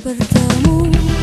bertemu.